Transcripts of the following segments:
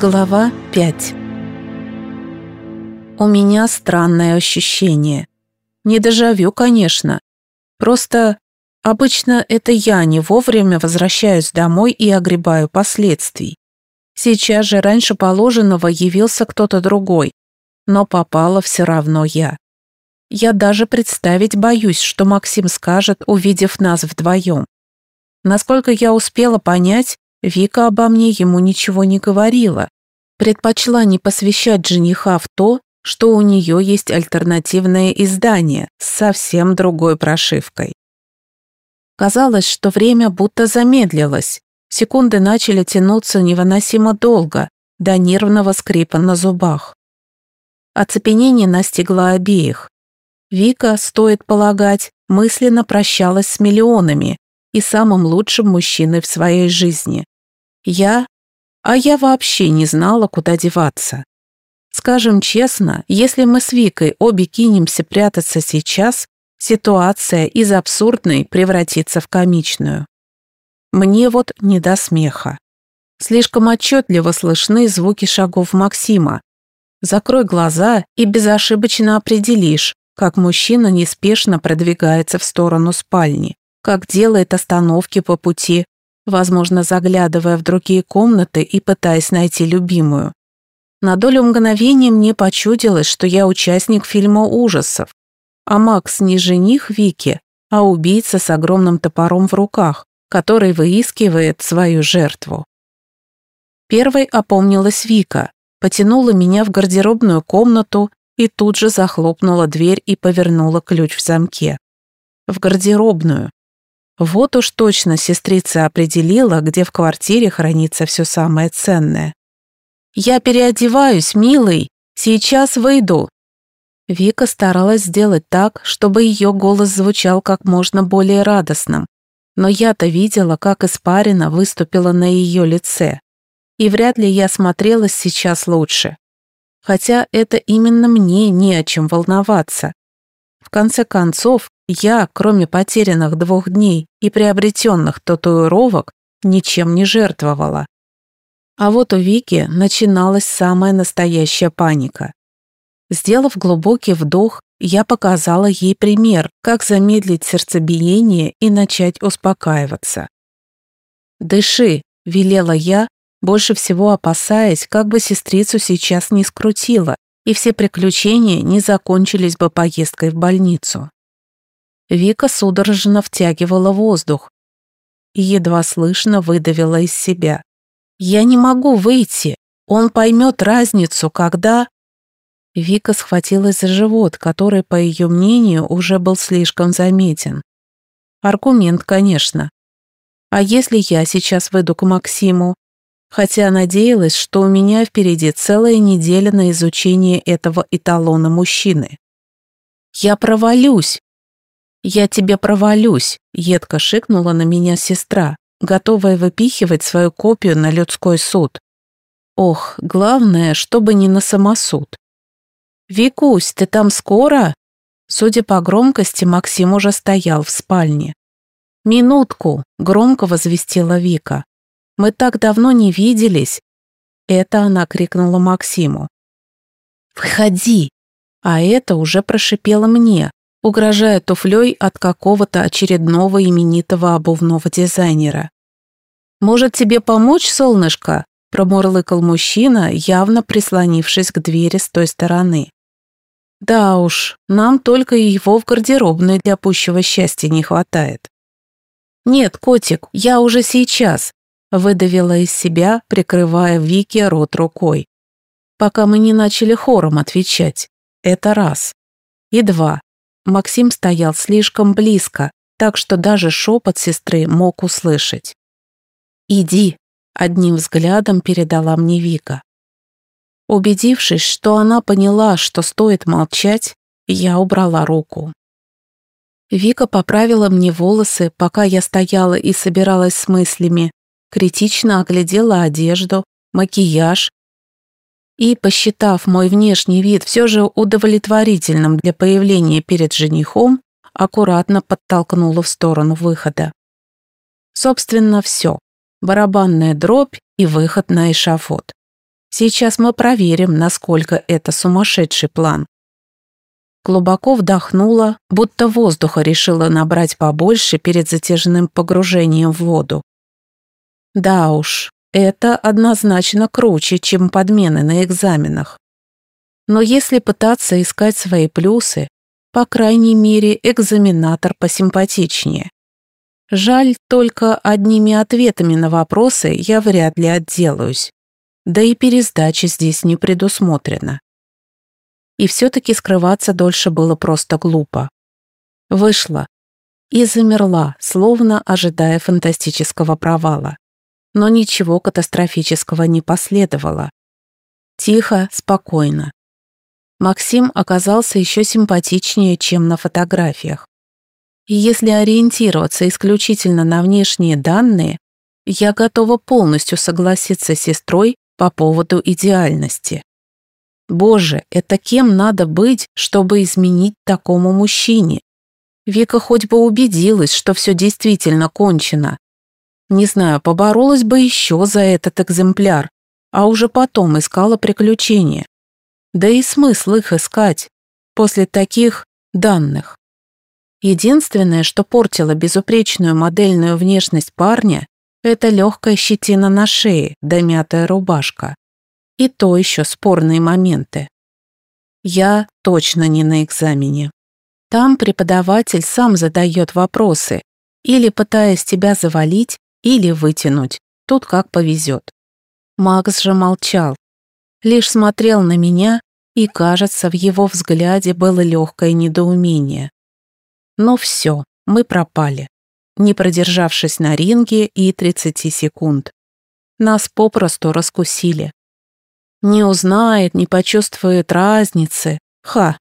Глава 5 У меня странное ощущение. Не дежавю, конечно. Просто обычно это я не вовремя возвращаюсь домой и огребаю последствий. Сейчас же раньше положенного явился кто-то другой, но попала все равно я. Я даже представить боюсь, что Максим скажет, увидев нас вдвоем. Насколько я успела понять, Вика обо мне ему ничего не говорила. Предпочла не посвящать жениха в то, что у нее есть альтернативное издание с совсем другой прошивкой. Казалось, что время будто замедлилось. Секунды начали тянуться невыносимо долго, до нервного скрипа на зубах. Оцепенение настигло обеих. Вика, стоит полагать, мысленно прощалась с миллионами и самым лучшим мужчиной в своей жизни. Я? А я вообще не знала, куда деваться. Скажем честно, если мы с Викой обе кинемся прятаться сейчас, ситуация из абсурдной превратится в комичную. Мне вот не до смеха. Слишком отчетливо слышны звуки шагов Максима. Закрой глаза и безошибочно определишь, как мужчина неспешно продвигается в сторону спальни, как делает остановки по пути, возможно, заглядывая в другие комнаты и пытаясь найти любимую. На долю мгновения мне почудилось, что я участник фильма ужасов, а Макс не жених Вики, а убийца с огромным топором в руках, который выискивает свою жертву. Первой опомнилась Вика, потянула меня в гардеробную комнату и тут же захлопнула дверь и повернула ключ в замке. В гардеробную. Вот уж точно сестрица определила, где в квартире хранится все самое ценное. «Я переодеваюсь, милый, сейчас выйду». Вика старалась сделать так, чтобы ее голос звучал как можно более радостным, но я-то видела, как испарина выступила на ее лице, и вряд ли я смотрелась сейчас лучше хотя это именно мне не о чем волноваться. В конце концов, я, кроме потерянных двух дней и приобретенных татуировок, ничем не жертвовала. А вот у Вики начиналась самая настоящая паника. Сделав глубокий вдох, я показала ей пример, как замедлить сердцебиение и начать успокаиваться. «Дыши», — велела я, больше всего опасаясь, как бы сестрицу сейчас не скрутило, и все приключения не закончились бы поездкой в больницу. Вика судорожно втягивала воздух и едва слышно выдавила из себя. «Я не могу выйти. Он поймет разницу, когда...» Вика схватилась за живот, который, по ее мнению, уже был слишком заметен. Аргумент, конечно. А если я сейчас выйду к Максиму, хотя надеялась, что у меня впереди целая неделя на изучение этого эталона мужчины. «Я провалюсь!» «Я тебе провалюсь!» — едко шикнула на меня сестра, готовая выпихивать свою копию на людской суд. Ох, главное, чтобы не на самосуд. «Викусь, ты там скоро?» Судя по громкости, Максим уже стоял в спальне. «Минутку!» — громко возвестила Вика. Мы так давно не виделись!» Это она крикнула Максиму. «Выходи!» А это уже прошипело мне, угрожая туфлей от какого-то очередного именитого обувного дизайнера. «Может, тебе помочь, солнышко?» промурлыкал мужчина, явно прислонившись к двери с той стороны. «Да уж, нам только его в гардеробной для пущего счастья не хватает». «Нет, котик, я уже сейчас выдавила из себя, прикрывая Вики рот рукой. Пока мы не начали хором отвечать. Это раз. И два. Максим стоял слишком близко, так что даже шепот сестры мог услышать. «Иди», — одним взглядом передала мне Вика. Убедившись, что она поняла, что стоит молчать, я убрала руку. Вика поправила мне волосы, пока я стояла и собиралась с мыслями, критично оглядела одежду, макияж и, посчитав мой внешний вид все же удовлетворительным для появления перед женихом, аккуратно подтолкнула в сторону выхода. Собственно, все. Барабанная дробь и выход на эшафот. Сейчас мы проверим, насколько это сумасшедший план. Глубоко вдохнула, будто воздуха решила набрать побольше перед затяжным погружением в воду. Да уж, это однозначно круче, чем подмены на экзаменах. Но если пытаться искать свои плюсы, по крайней мере, экзаменатор посимпатичнее. Жаль, только одними ответами на вопросы я вряд ли отделаюсь. Да и пересдача здесь не предусмотрена. И все-таки скрываться дольше было просто глупо. Вышла и замерла, словно ожидая фантастического провала. Но ничего катастрофического не последовало. Тихо, спокойно. Максим оказался еще симпатичнее, чем на фотографиях. И если ориентироваться исключительно на внешние данные, я готова полностью согласиться с сестрой по поводу идеальности. Боже, это кем надо быть, чтобы изменить такому мужчине? Вика хоть бы убедилась, что все действительно кончено. Не знаю, поборолась бы еще за этот экземпляр, а уже потом искала приключения. Да и смысл их искать после таких данных. Единственное, что портило безупречную модельную внешность парня, это легкая щетина на шее да мятая рубашка. И то еще спорные моменты. Я точно не на экзамене. Там преподаватель сам задает вопросы, или пытаясь тебя завалить, или вытянуть, тут как повезет. Макс же молчал, лишь смотрел на меня, и, кажется, в его взгляде было легкое недоумение. Но все, мы пропали, не продержавшись на ринге и 30 секунд. Нас попросту раскусили. Не узнает, не почувствует разницы. Ха!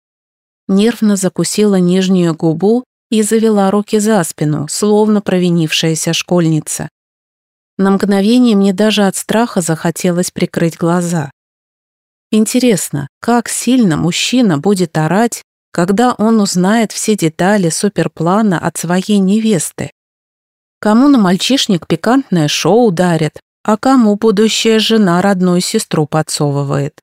Нервно закусила нижнюю губу и завела руки за спину, словно провинившаяся школьница. На мгновение мне даже от страха захотелось прикрыть глаза. Интересно, как сильно мужчина будет орать, когда он узнает все детали суперплана от своей невесты? Кому на мальчишник пикантное шоу дарит, а кому будущая жена родную сестру подсовывает?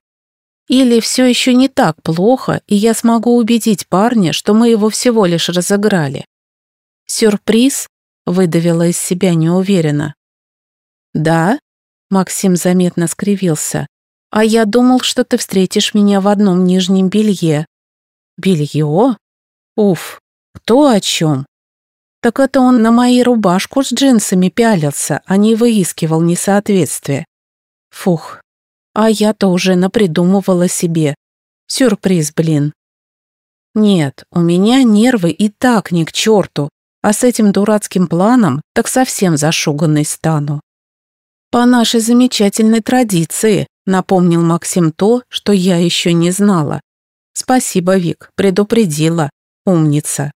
Или все еще не так плохо, и я смогу убедить парня, что мы его всего лишь разыграли? Сюрприз? Выдавила из себя неуверенно. Да? Максим заметно скривился. А я думал, что ты встретишь меня в одном нижнем белье. Белье? Уф, кто о чем? Так это он на моей рубашку с джинсами пялился, а не выискивал несоответствие. Фух, а я-то уже напридумывала себе. Сюрприз, блин. Нет, у меня нервы и так ни к черту, а с этим дурацким планом так совсем зашуганной стану. По нашей замечательной традиции Напомнил Максим то, что я еще не знала. Спасибо, Вик, предупредила. Умница.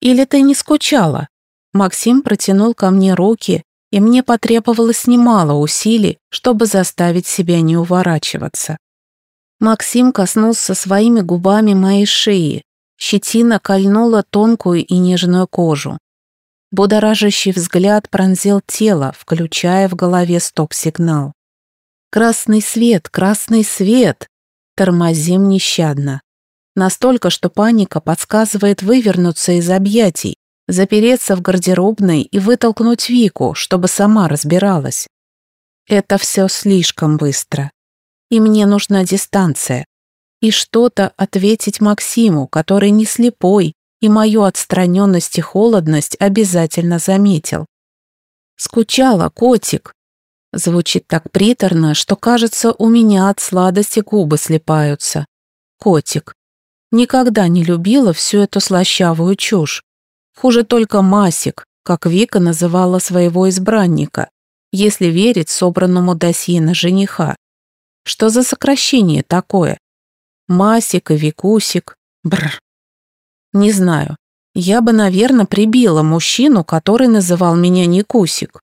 Или ты не скучала? Максим протянул ко мне руки, и мне потребовалось немало усилий, чтобы заставить себя не уворачиваться. Максим коснулся своими губами моей шеи. Щетина кольнула тонкую и нежную кожу. Будоражащий взгляд пронзил тело, включая в голове стоп-сигнал. Красный свет, красный свет! Тормозим нещадно. Настолько, что паника подсказывает вывернуться из объятий, запереться в гардеробной и вытолкнуть Вику, чтобы сама разбиралась. Это все слишком быстро. И мне нужна дистанция. И что-то ответить Максиму, который не слепой, и мою отстраненность и холодность обязательно заметил. «Скучала, котик», Звучит так приторно, что, кажется, у меня от сладости губы слепаются. Котик. Никогда не любила всю эту слащавую чушь. Хуже только Масик, как Вика называла своего избранника, если верить собранному досье на жениха. Что за сокращение такое? Масик и Викусик. Бр. Не знаю. Я бы, наверное, прибила мужчину, который называл меня Никусик.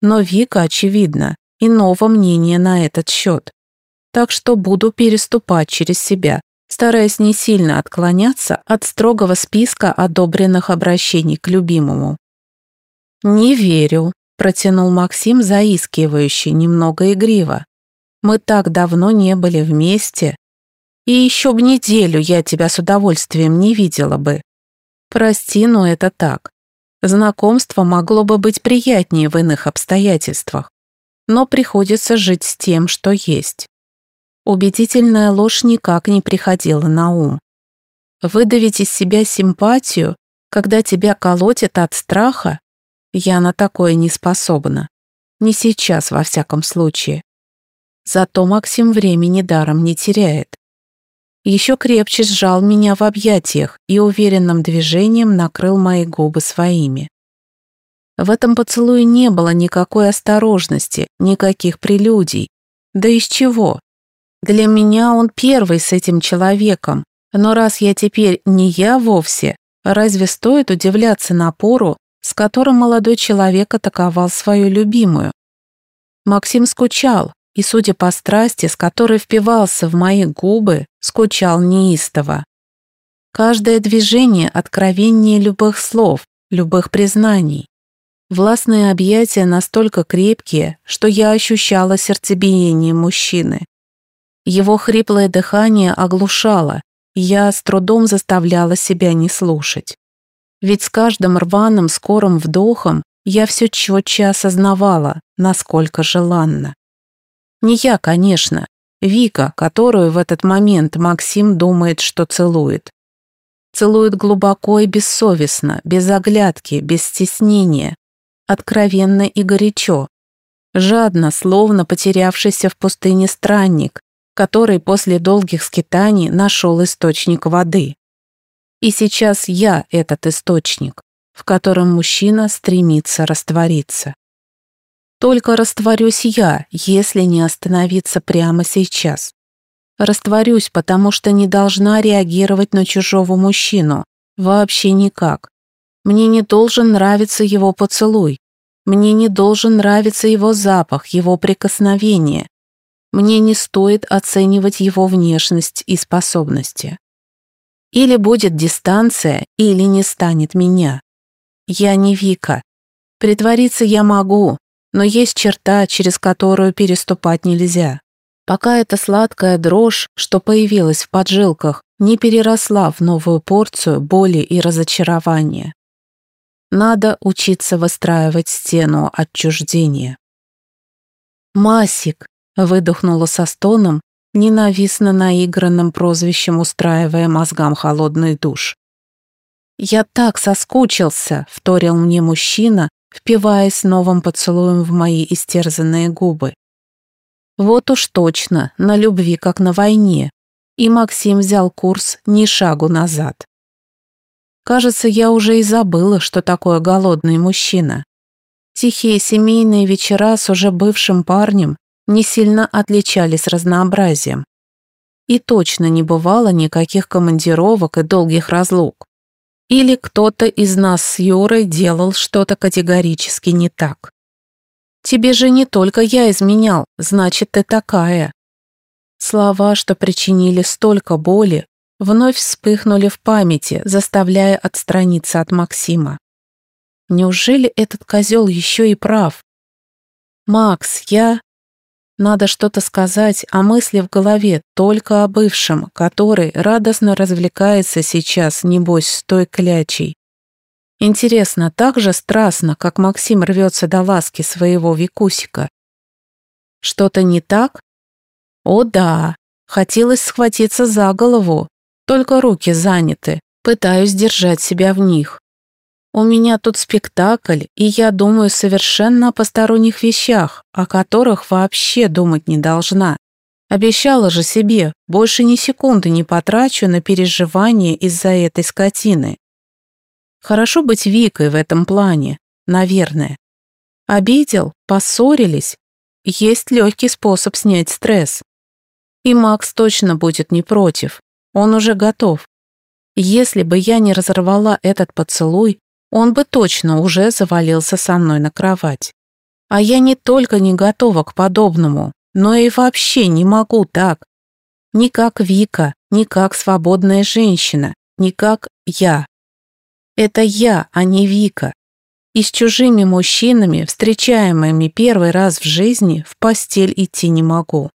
Но Вика, очевидно, иного мнения на этот счет. Так что буду переступать через себя, стараясь не сильно отклоняться от строгого списка одобренных обращений к любимому. «Не верю», – протянул Максим заискивающий, немного игриво. Мы так давно не были вместе. И еще б неделю я тебя с удовольствием не видела бы. Прости, но это так. Знакомство могло бы быть приятнее в иных обстоятельствах, но приходится жить с тем, что есть. Убедительная ложь никак не приходила на ум. Выдавить из себя симпатию, когда тебя колотят от страха, я на такое не способна. Не сейчас, во всяком случае. Зато Максим времени даром не теряет. Еще крепче сжал меня в объятиях и уверенным движением накрыл мои губы своими. В этом поцелуе не было никакой осторожности, никаких прелюдий. Да из чего? Для меня он первый с этим человеком, но раз я теперь не я вовсе, разве стоит удивляться напору, с которым молодой человек атаковал свою любимую? Максим скучал, и, судя по страсти, с которой впивался в мои губы, скучал неистово. Каждое движение откровеннее любых слов, любых признаний. Властные объятия настолько крепкие, что я ощущала сердцебиение мужчины. Его хриплое дыхание оглушало, я с трудом заставляла себя не слушать. Ведь с каждым рваным скорым вдохом я все четче осознавала, насколько желанно. Не я, конечно. Вика, которую в этот момент Максим думает, что целует. Целует глубоко и бессовестно, без оглядки, без стеснения, откровенно и горячо. Жадно, словно потерявшийся в пустыне странник, который после долгих скитаний нашел источник воды. И сейчас я этот источник, в котором мужчина стремится раствориться. Только растворюсь я, если не остановиться прямо сейчас. Растворюсь, потому что не должна реагировать на чужого мужчину. Вообще никак. Мне не должен нравиться его поцелуй. Мне не должен нравиться его запах, его прикосновение. Мне не стоит оценивать его внешность и способности. Или будет дистанция, или не станет меня. Я не Вика. Притвориться я могу, но есть черта, через которую переступать нельзя. Пока эта сладкая дрожь, что появилась в поджилках, не переросла в новую порцию боли и разочарования. Надо учиться выстраивать стену отчуждения. «Масик!» — выдохнула со стоном, ненавистно наигранным прозвищем устраивая мозгам холодный душ. «Я так соскучился!» — вторил мне мужчина, впиваясь новым поцелуем в мои истерзанные губы. Вот уж точно, на любви, как на войне. И Максим взял курс ни шагу назад. Кажется, я уже и забыла, что такое голодный мужчина. Тихие семейные вечера с уже бывшим парнем не сильно отличались разнообразием. И точно не бывало никаких командировок и долгих разлук. Или кто-то из нас с Юрой делал что-то категорически не так. Тебе же не только я изменял, значит, ты такая. Слова, что причинили столько боли, вновь вспыхнули в памяти, заставляя отстраниться от Максима. Неужели этот козел еще и прав? «Макс, я...» Надо что-то сказать, а мысли в голове только о бывшем, который радостно развлекается сейчас, небось, с той клячей. Интересно, так же страстно, как Максим рвется до ласки своего Викусика. Что-то не так? О да, хотелось схватиться за голову, только руки заняты, пытаюсь держать себя в них. У меня тут спектакль, и я думаю совершенно о посторонних вещах, о которых вообще думать не должна. Обещала же себе, больше ни секунды не потрачу на переживания из-за этой скотины. Хорошо быть Викой в этом плане, наверное. Обидел, поссорились. Есть легкий способ снять стресс. И Макс точно будет не против. Он уже готов. Если бы я не разорвала этот поцелуй, он бы точно уже завалился со мной на кровать. А я не только не готова к подобному, но и вообще не могу так. Ни как Вика, ни как свободная женщина, ни как я. Это я, а не Вика. И с чужими мужчинами, встречаемыми первый раз в жизни, в постель идти не могу.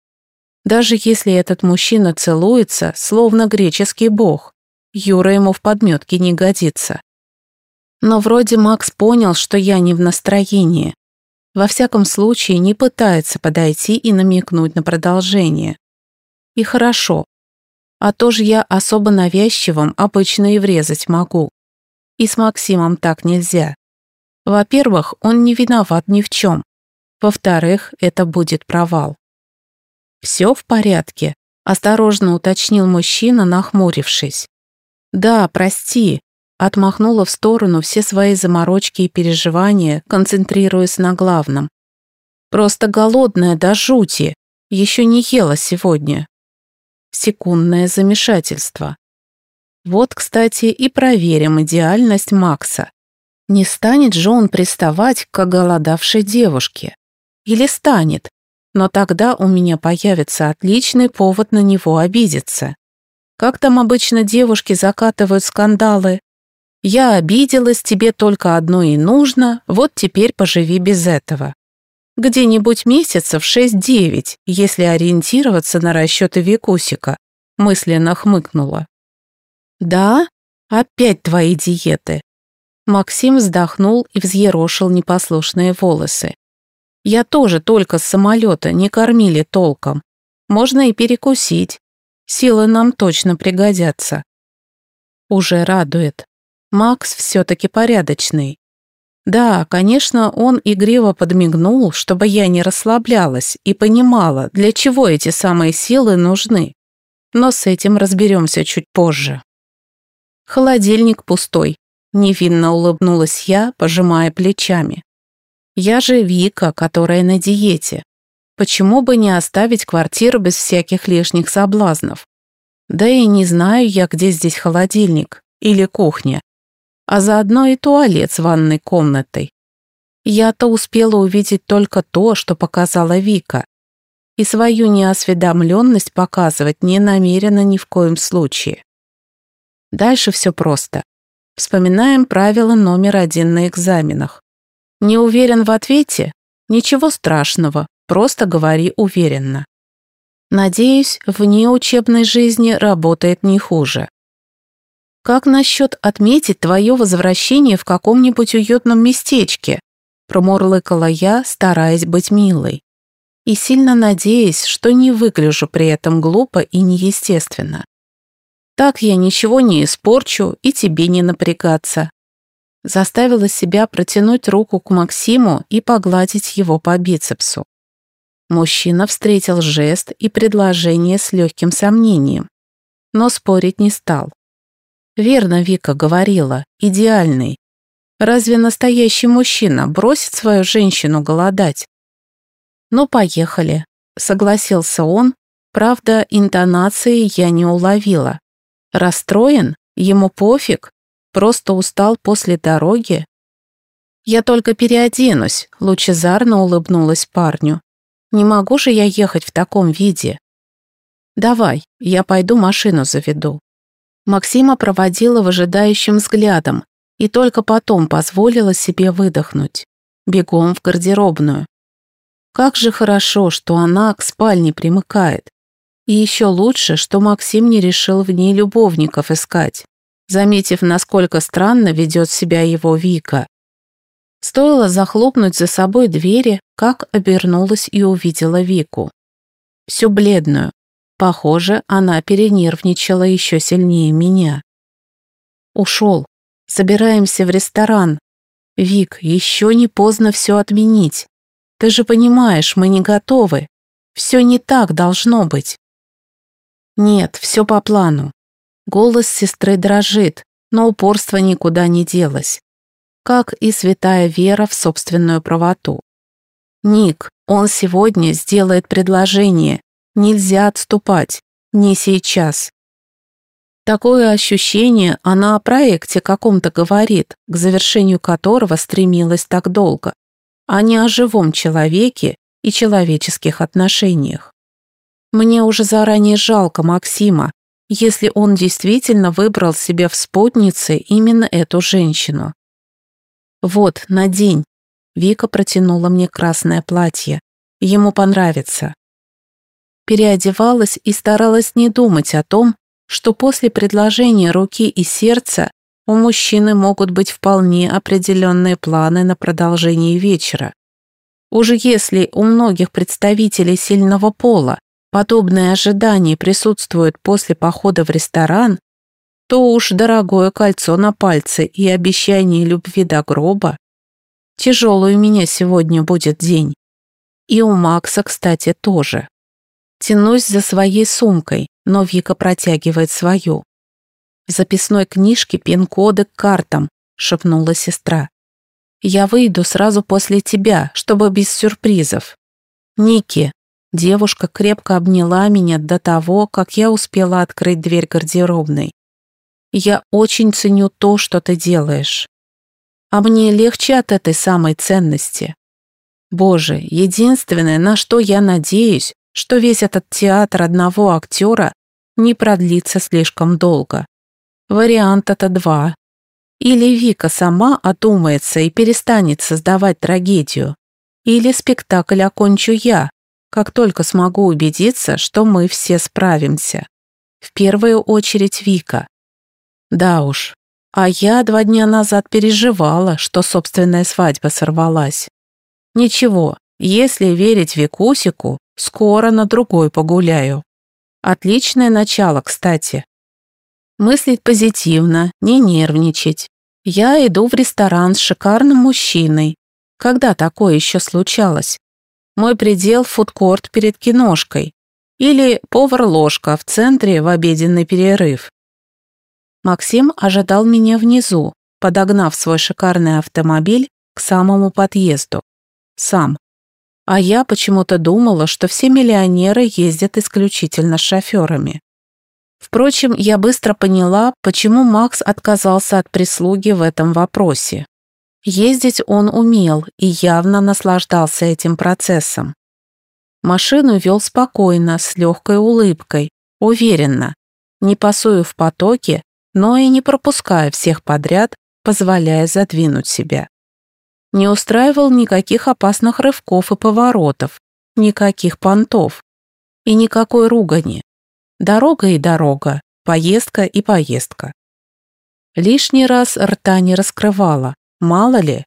Даже если этот мужчина целуется, словно греческий бог, Юра ему в подметке не годится. Но вроде Макс понял, что я не в настроении. Во всяком случае, не пытается подойти и намекнуть на продолжение. И хорошо. А то же я особо навязчивым обычно и врезать могу. И с Максимом так нельзя. Во-первых, он не виноват ни в чем. Во-вторых, это будет провал. «Все в порядке?» – осторожно уточнил мужчина, нахмурившись. «Да, прости», – отмахнула в сторону все свои заморочки и переживания, концентрируясь на главном. «Просто голодная до жути, еще не ела сегодня». Секундное замешательство. Вот, кстати, и проверим идеальность Макса. Не станет же он приставать к оголодавшей девушке. Или станет, но тогда у меня появится отличный повод на него обидеться. Как там обычно девушки закатывают скандалы? «Я обиделась, тебе только одно и нужно, вот теперь поживи без этого». Где-нибудь месяцев шесть-девять, если ориентироваться на расчеты Викусика, мысленно хмыкнула. «Да? Опять твои диеты». Максим вздохнул и взъерошил непослушные волосы. «Я тоже только с самолета не кормили толком. Можно и перекусить. Силы нам точно пригодятся». Уже радует. Макс все-таки порядочный. Да, конечно, он игриво подмигнул, чтобы я не расслаблялась и понимала, для чего эти самые силы нужны. Но с этим разберемся чуть позже. Холодильник пустой. Невинно улыбнулась я, пожимая плечами. Я же Вика, которая на диете. Почему бы не оставить квартиру без всяких лишних соблазнов? Да и не знаю я, где здесь холодильник или кухня а заодно и туалет с ванной комнатой. Я-то успела увидеть только то, что показала Вика, и свою неосведомленность показывать не намерена ни в коем случае. Дальше все просто. Вспоминаем правило номер один на экзаменах. Не уверен в ответе? Ничего страшного, просто говори уверенно. Надеюсь, вне учебной жизни работает не хуже. «Как насчет отметить твое возвращение в каком-нибудь уютном местечке?» промурлыкала я, стараясь быть милой. И сильно надеясь, что не выгляжу при этом глупо и неестественно. Так я ничего не испорчу и тебе не напрягаться. Заставила себя протянуть руку к Максиму и погладить его по бицепсу. Мужчина встретил жест и предложение с легким сомнением, но спорить не стал. Верно Вика говорила, идеальный. Разве настоящий мужчина бросит свою женщину голодать? Ну, поехали, согласился он, правда, интонации я не уловила. Расстроен? Ему пофиг? Просто устал после дороги? Я только переоденусь, лучезарно улыбнулась парню. Не могу же я ехать в таком виде. Давай, я пойду машину заведу. Максима проводила выжидающим взглядом и только потом позволила себе выдохнуть. Бегом в гардеробную. Как же хорошо, что она к спальне примыкает. И еще лучше, что Максим не решил в ней любовников искать, заметив, насколько странно ведет себя его Вика. Стоило захлопнуть за собой двери, как обернулась и увидела Вику. Всю бледную, Похоже, она перенервничала еще сильнее меня. Ушел. Собираемся в ресторан. Вик, еще не поздно все отменить. Ты же понимаешь, мы не готовы. Все не так должно быть. Нет, все по плану. Голос сестры дрожит, но упорство никуда не делось. Как и святая вера в собственную правоту. Ник, он сегодня сделает предложение, Нельзя отступать. Не сейчас. Такое ощущение она о проекте каком-то говорит, к завершению которого стремилась так долго, а не о живом человеке и человеческих отношениях. Мне уже заранее жалко Максима, если он действительно выбрал себе в спутнице именно эту женщину. «Вот, надень». Вика протянула мне красное платье. Ему понравится. Переодевалась и старалась не думать о том, что после предложения руки и сердца у мужчины могут быть вполне определенные планы на продолжение вечера. Уже если у многих представителей сильного пола подобные ожидания присутствуют после похода в ресторан, то уж дорогое кольцо на пальце и обещание любви до гроба. Тяжелый у меня сегодня будет день. И у Макса, кстати, тоже. Тянусь за своей сумкой, но Вика протягивает свою. В записной книжке пин-коды к картам, шепнула сестра. Я выйду сразу после тебя, чтобы без сюрпризов. Ники, девушка крепко обняла меня до того, как я успела открыть дверь гардеробной. Я очень ценю то, что ты делаешь. А мне легче от этой самой ценности. Боже, единственное, на что я надеюсь, что весь этот театр одного актера не продлится слишком долго. Вариант это два. Или Вика сама одумается и перестанет создавать трагедию, или спектакль окончу я, как только смогу убедиться, что мы все справимся. В первую очередь Вика. Да уж, а я два дня назад переживала, что собственная свадьба сорвалась. Ничего, если верить Викусику, скоро на другой погуляю. Отличное начало, кстати. Мыслить позитивно, не нервничать. Я иду в ресторан с шикарным мужчиной. Когда такое еще случалось? Мой предел – фудкорт перед киношкой. Или повар-ложка в центре в обеденный перерыв. Максим ожидал меня внизу, подогнав свой шикарный автомобиль к самому подъезду. Сам. А я почему-то думала, что все миллионеры ездят исключительно с шоферами. Впрочем, я быстро поняла, почему Макс отказался от прислуги в этом вопросе. Ездить он умел и явно наслаждался этим процессом. Машину вел спокойно, с легкой улыбкой, уверенно, не пасуя в потоке, но и не пропуская всех подряд, позволяя задвинуть себя. Не устраивал никаких опасных рывков и поворотов, никаких понтов и никакой ругани. Дорога и дорога, поездка и поездка. Лишний раз рта не раскрывала, мало ли.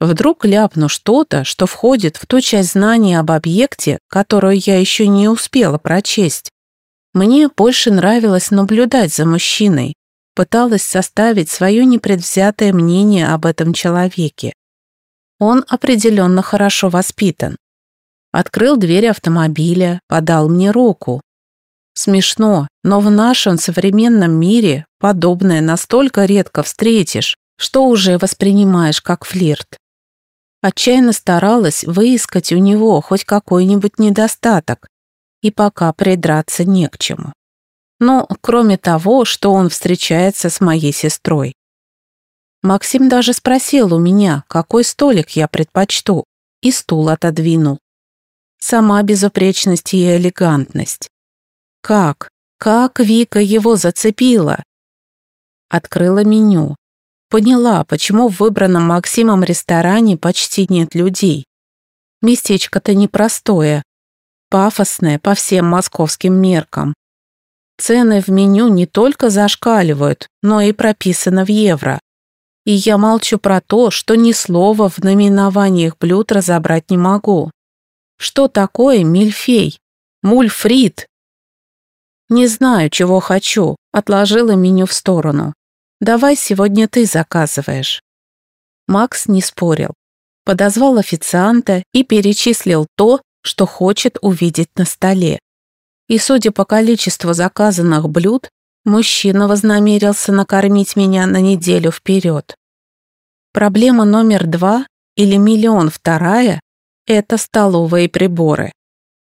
Вдруг ляпну что-то, что входит в ту часть знаний об объекте, которую я еще не успела прочесть. Мне больше нравилось наблюдать за мужчиной, пыталась составить свое непредвзятое мнение об этом человеке. Он определенно хорошо воспитан. Открыл дверь автомобиля, подал мне руку. Смешно, но в нашем современном мире подобное настолько редко встретишь, что уже воспринимаешь как флирт. Отчаянно старалась выискать у него хоть какой-нибудь недостаток, и пока придраться не к чему. Ну, кроме того, что он встречается с моей сестрой. Максим даже спросил у меня, какой столик я предпочту, и стул отодвинул. Сама безупречность и элегантность. Как? Как Вика его зацепила? Открыла меню. Поняла, почему в выбранном Максимом ресторане почти нет людей. Местечко-то непростое, пафосное по всем московским меркам. Цены в меню не только зашкаливают, но и прописаны в евро. И я молчу про то, что ни слова в наименованиях блюд разобрать не могу. Что такое мильфей? Мульфрит? Не знаю, чего хочу, отложила меню в сторону. Давай сегодня ты заказываешь. Макс не спорил. Подозвал официанта и перечислил то, что хочет увидеть на столе. И судя по количеству заказанных блюд, мужчина вознамерился накормить меня на неделю вперед. Проблема номер два или миллион вторая – это столовые приборы.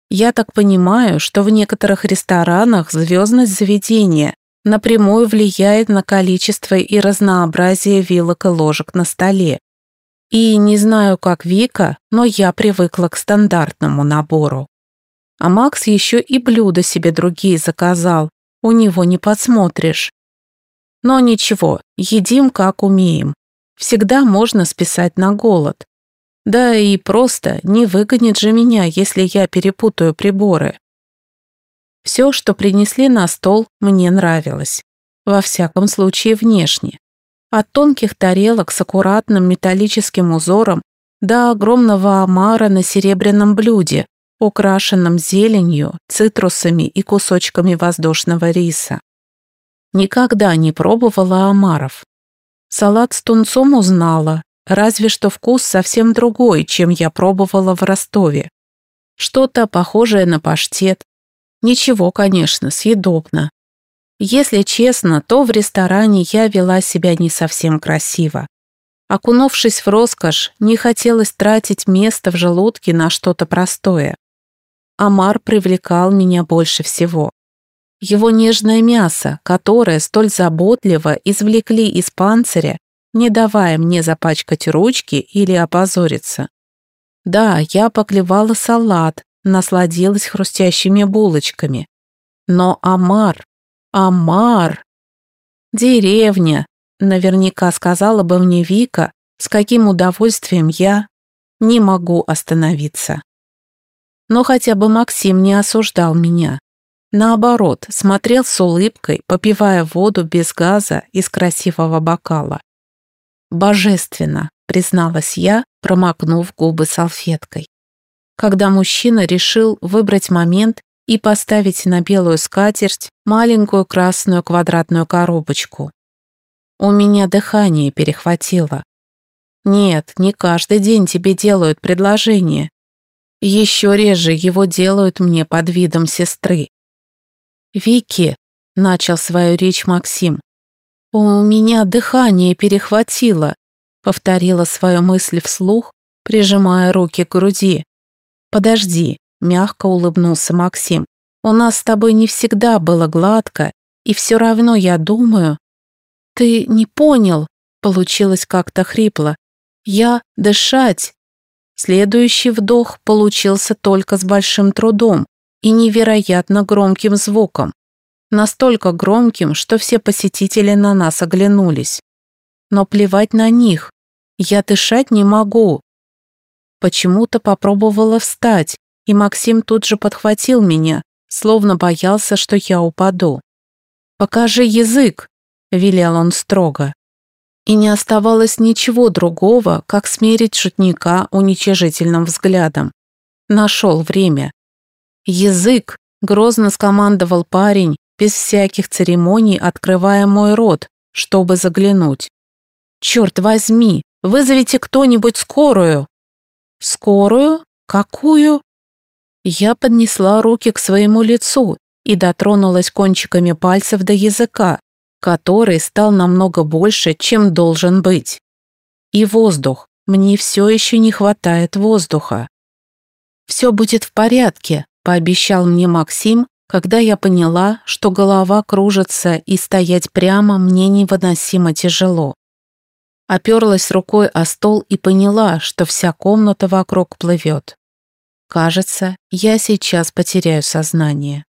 Я так понимаю, что в некоторых ресторанах звездность заведения напрямую влияет на количество и разнообразие вилок и ложек на столе. И не знаю, как Вика, но я привыкла к стандартному набору. А Макс еще и блюда себе другие заказал. У него не подсмотришь. Но ничего, едим как умеем. Всегда можно списать на голод. Да и просто не выгонит же меня, если я перепутаю приборы. Все, что принесли на стол, мне нравилось. Во всяком случае, внешне. От тонких тарелок с аккуратным металлическим узором до огромного омара на серебряном блюде, украшенном зеленью, цитрусами и кусочками воздушного риса. Никогда не пробовала омаров. Салат с тунцом узнала, разве что вкус совсем другой, чем я пробовала в Ростове. Что-то похожее на паштет. Ничего, конечно, съедобно. Если честно, то в ресторане я вела себя не совсем красиво. Окунувшись в роскошь, не хотелось тратить место в желудке на что-то простое. Амар привлекал меня больше всего. Его нежное мясо, которое столь заботливо извлекли из панциря, не давая мне запачкать ручки или опозориться. Да, я поклевала салат, насладилась хрустящими булочками. Но Амар, Амар... Деревня, наверняка сказала бы мне Вика, с каким удовольствием я не могу остановиться. Но хотя бы Максим не осуждал меня. Наоборот, смотрел с улыбкой, попивая воду без газа из красивого бокала. «Божественно», — призналась я, промокнув губы салфеткой. Когда мужчина решил выбрать момент и поставить на белую скатерть маленькую красную квадратную коробочку. У меня дыхание перехватило. Нет, не каждый день тебе делают предложение, еще реже его делают мне под видом сестры. «Вики», — начал свою речь Максим, — «у меня дыхание перехватило», — повторила свою мысль вслух, прижимая руки к груди. «Подожди», — мягко улыбнулся Максим, — «у нас с тобой не всегда было гладко, и все равно я думаю...» «Ты не понял», — получилось как-то хрипло. «Я дышать, Следующий вдох получился только с большим трудом и невероятно громким звуком. Настолько громким, что все посетители на нас оглянулись. Но плевать на них. Я дышать не могу. Почему-то попробовала встать, и Максим тут же подхватил меня, словно боялся, что я упаду. «Покажи язык», — велел он строго и не оставалось ничего другого, как смерить шутника уничижительным взглядом. Нашел время. «Язык!» — грозно скомандовал парень, без всяких церемоний открывая мой рот, чтобы заглянуть. «Черт возьми! Вызовите кто-нибудь скорую!» «Скорую? Какую?» Я поднесла руки к своему лицу и дотронулась кончиками пальцев до языка, который стал намного больше, чем должен быть. И воздух. Мне все еще не хватает воздуха. «Все будет в порядке», — пообещал мне Максим, когда я поняла, что голова кружится и стоять прямо мне невыносимо тяжело. Оперлась рукой о стол и поняла, что вся комната вокруг плывет. Кажется, я сейчас потеряю сознание.